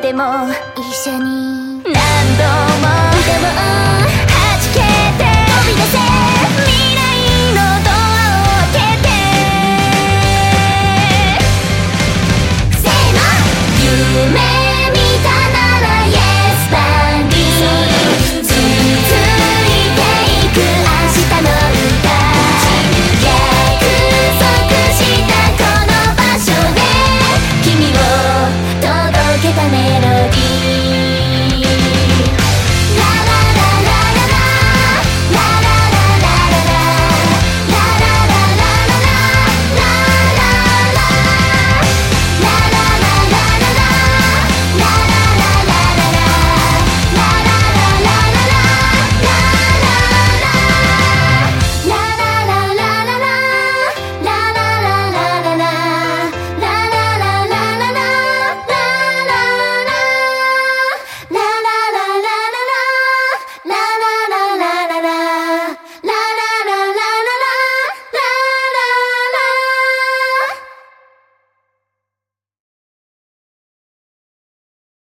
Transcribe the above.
でも一緒に。何度もでも弾けて飛び出せ未来のドアを開けて。せの。夢